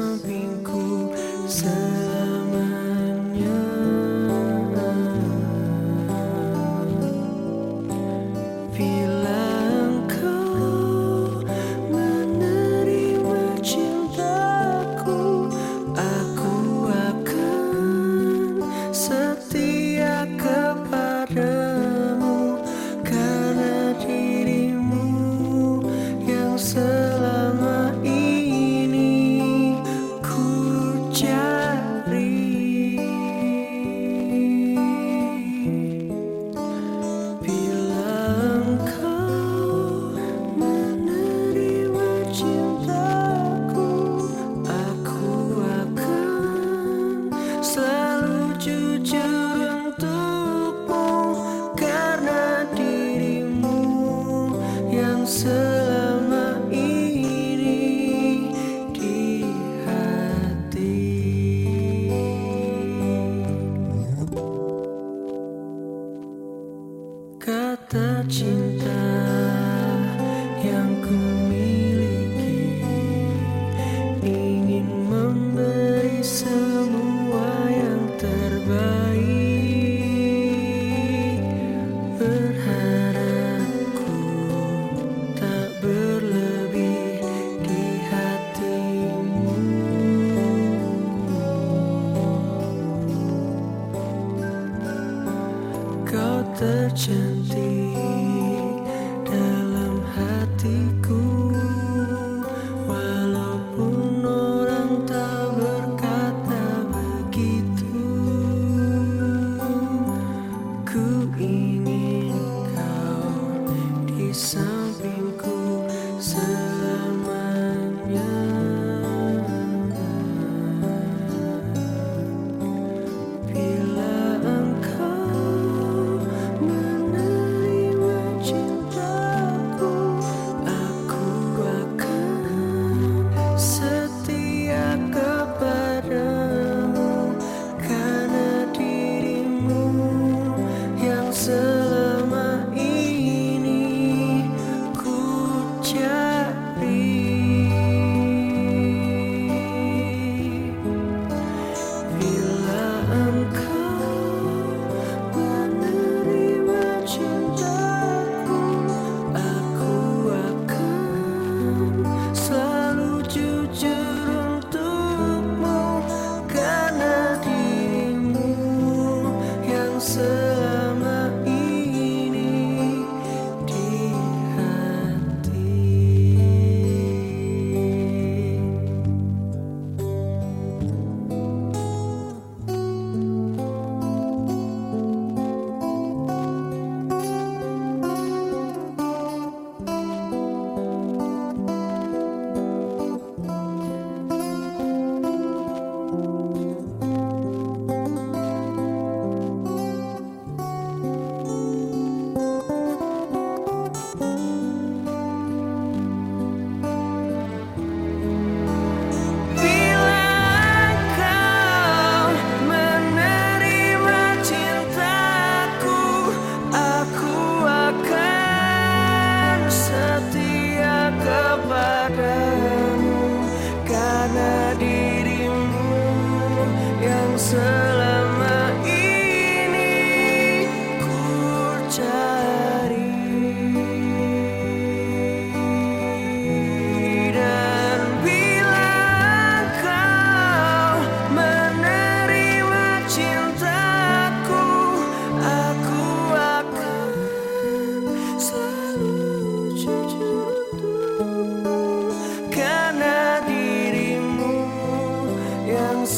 sampingku sendiri 的坚定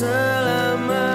Selamat